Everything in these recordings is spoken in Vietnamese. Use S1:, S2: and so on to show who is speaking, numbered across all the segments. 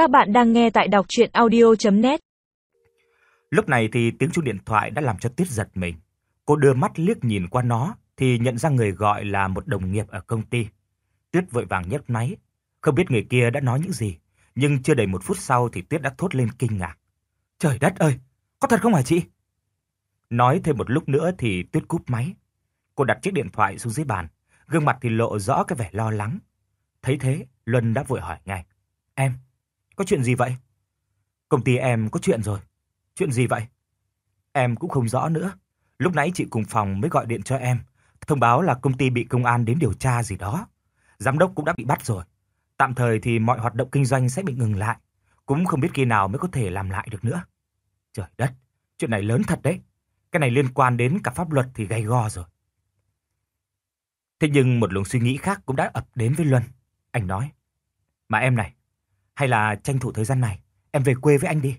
S1: Các bạn đang nghe tại đọc chuyện audio.net
S2: Lúc này thì tiếng chuông điện thoại đã làm cho Tuyết giật mình. Cô đưa mắt liếc nhìn qua nó thì nhận ra người gọi là một đồng nghiệp ở công ty. Tuyết vội vàng nhấc máy. Không biết người kia đã nói những gì, nhưng chưa đầy một phút sau thì Tuyết đã thốt lên kinh ngạc. Trời đất ơi, có thật không hả chị? Nói thêm một lúc nữa thì Tuyết cúp máy. Cô đặt chiếc điện thoại xuống dưới bàn, gương mặt thì lộ rõ cái vẻ lo lắng. Thấy thế, Luân đã vội hỏi ngay. Em, có chuyện gì vậy? Công ty em có chuyện rồi. Chuyện gì vậy? Em cũng không rõ nữa. Lúc nãy chị cùng phòng mới gọi điện cho em, thông báo là công ty bị công an đến điều tra gì đó. Giám đốc cũng đã bị bắt rồi. Tạm thời thì mọi hoạt động kinh doanh sẽ bị ngừng lại. Cũng không biết khi nào mới có thể làm lại được nữa. Trời đất, chuyện này lớn thật đấy. Cái này liên quan đến cả pháp luật thì gay go rồi. Thế nhưng một luồng suy nghĩ khác cũng đã ập đến với Luân. Anh nói, mà em này, hay là tranh thủ thời gian này, em về quê với anh đi.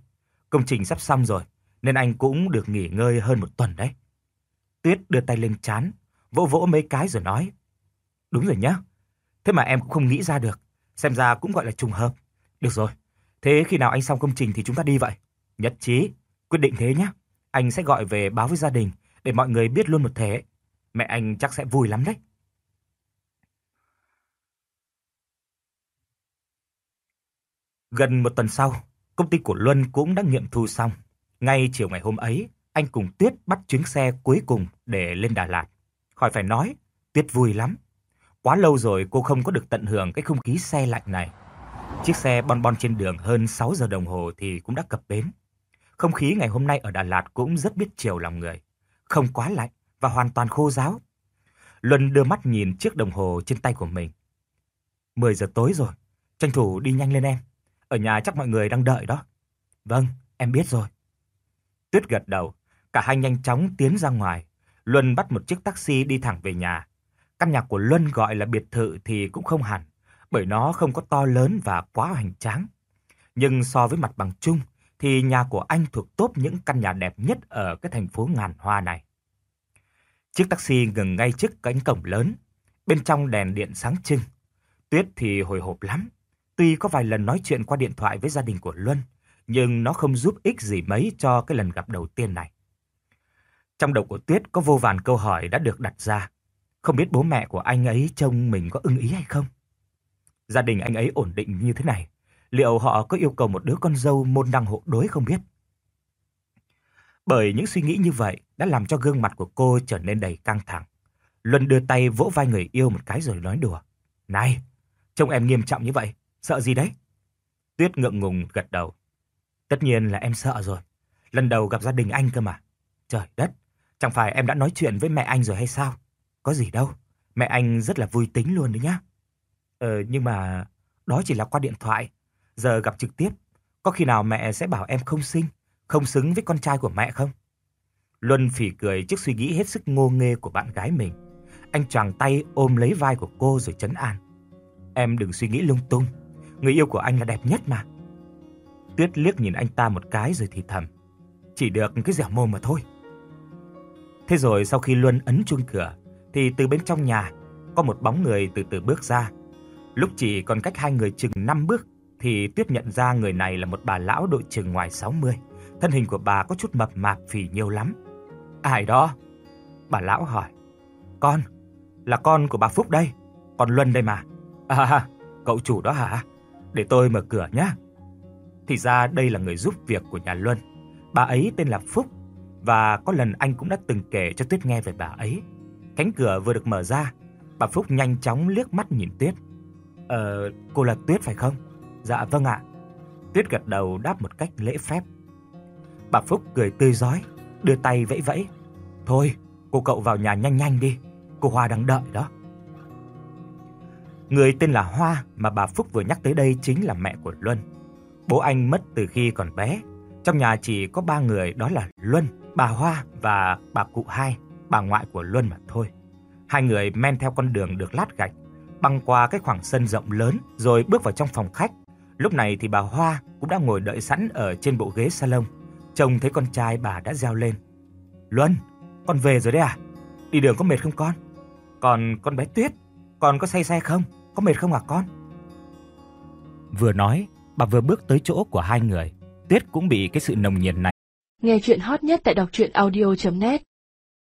S2: Công trình sắp xong rồi, nên anh cũng được nghỉ ngơi hơn một tuần đấy. Tuyết đưa tay lên chán, vỗ vỗ mấy cái rồi nói. Đúng rồi nhá. Thế mà em cũng không nghĩ ra được. Xem ra cũng gọi là trùng hợp. Được rồi. Thế khi nào anh xong công trình thì chúng ta đi vậy? Nhất trí. Quyết định thế nhá Anh sẽ gọi về báo với gia đình để mọi người biết luôn một thế. Mẹ anh chắc sẽ vui lắm đấy. Gần một tuần sau, công ty của Luân cũng đã nghiệm thu xong. Ngay chiều ngày hôm ấy, anh cùng Tuyết bắt chuyến xe cuối cùng để lên Đà Lạt. Khỏi phải nói, Tuyết vui lắm. Quá lâu rồi cô không có được tận hưởng cái không khí xe lạnh này. Chiếc xe bon bon trên đường hơn 6 giờ đồng hồ thì cũng đã cập bến. Không khí ngày hôm nay ở Đà Lạt cũng rất biết chiều lòng người. Không quá lạnh và hoàn toàn khô ráo. Luân đưa mắt nhìn chiếc đồng hồ trên tay của mình. 10 giờ tối rồi, tranh thủ đi nhanh lên em. Ở nhà chắc mọi người đang đợi đó. Vâng, em biết rồi. Tuyết gật đầu, cả hai nhanh chóng tiến ra ngoài. Luân bắt một chiếc taxi đi thẳng về nhà. Căn nhà của Luân gọi là biệt thự thì cũng không hẳn, bởi nó không có to lớn và quá hoành tráng. Nhưng so với mặt bằng chung thì nhà của anh thuộc top những căn nhà đẹp nhất ở cái thành phố ngàn hoa này. Chiếc taxi ngừng ngay trước cánh cổng lớn, bên trong đèn điện sáng trưng. Tuyết thì hồi hộp lắm, Tuy có vài lần nói chuyện qua điện thoại với gia đình của Luân, nhưng nó không giúp ích gì mấy cho cái lần gặp đầu tiên này. Trong đầu của Tuyết có vô vàn câu hỏi đã được đặt ra. Không biết bố mẹ của anh ấy trông mình có ưng ý hay không? Gia đình anh ấy ổn định như thế này, liệu họ có yêu cầu một đứa con dâu môn đăng hộ đối không biết? Bởi những suy nghĩ như vậy đã làm cho gương mặt của cô trở nên đầy căng thẳng. Luân đưa tay vỗ vai người yêu một cái rồi nói đùa. Này, trông em nghiêm trọng như vậy, Sợ gì đấy? Tuyết ngượng ngùng gật đầu. Tất nhiên là em sợ rồi. Lần đầu gặp gia đình anh cơ mà. Trời đất, chẳng phải em đã nói chuyện với mẹ anh rồi hay sao? Có gì đâu, mẹ anh rất là vui tính luôn đấy nhá. Ờ, nhưng mà đó chỉ là qua điện thoại. Giờ gặp trực tiếp, có khi nào mẹ sẽ bảo em không xinh, không xứng với con trai của mẹ không? Luân phỉ cười trước suy nghĩ hết sức ngô nghê của bạn gái mình. Anh choàng tay ôm lấy vai của cô rồi chấn an. Em đừng suy nghĩ lung tung. Người yêu của anh là đẹp nhất mà. Tuyết liếc nhìn anh ta một cái rồi thì thầm. Chỉ được cái dẻo mồm mà thôi. Thế rồi sau khi Luân ấn chuông cửa, thì từ bên trong nhà có một bóng người từ từ bước ra. Lúc chỉ còn cách hai người chừng 5 bước thì Tuyết nhận ra người này là một bà lão đội chừng ngoài 60. Thân hình của bà có chút mập mạp phì nhiêu lắm. Ai đó? Bà lão hỏi. Con, là con của bà Phúc đây, con Luân đây mà. À, cậu chủ đó hả? Để tôi mở cửa nhé. Thì ra đây là người giúp việc của nhà Luân. Bà ấy tên là Phúc và có lần anh cũng đã từng kể cho Tuyết nghe về bà ấy. Cánh cửa vừa được mở ra, bà Phúc nhanh chóng liếc mắt nhìn Tuyết. "Ờ, cô là Tuyết phải không?" "Dạ vâng ạ." Tuyết gật đầu đáp một cách lễ phép. Bà Phúc cười tươi rói, đưa tay vẫy vẫy. "Thôi, cô cậu vào nhà nhanh nhanh đi, cô Hoa đang đợi đó." Người tên là Hoa mà bà Phúc vừa nhắc tới đây chính là mẹ của Luân. Bố anh mất từ khi còn bé. Trong nhà chỉ có ba người đó là Luân, bà Hoa và bà cụ hai, bà ngoại của Luân mà thôi. Hai người men theo con đường được lát gạch, băng qua cái khoảng sân rộng lớn rồi bước vào trong phòng khách. Lúc này thì bà Hoa cũng đã ngồi đợi sẵn ở trên bộ ghế salon. Trông thấy con trai bà đã reo lên. Luân, con về rồi đấy à? Đi đường có mệt không con? Còn con bé Tuyết, con có say xe không? Có mệt không hả con? Vừa nói, bà vừa bước tới chỗ của hai người, Tuyết cũng bị cái sự nồng nhiệt này.
S3: Nghe chuyện hot nhất tại đọc truyện audio.net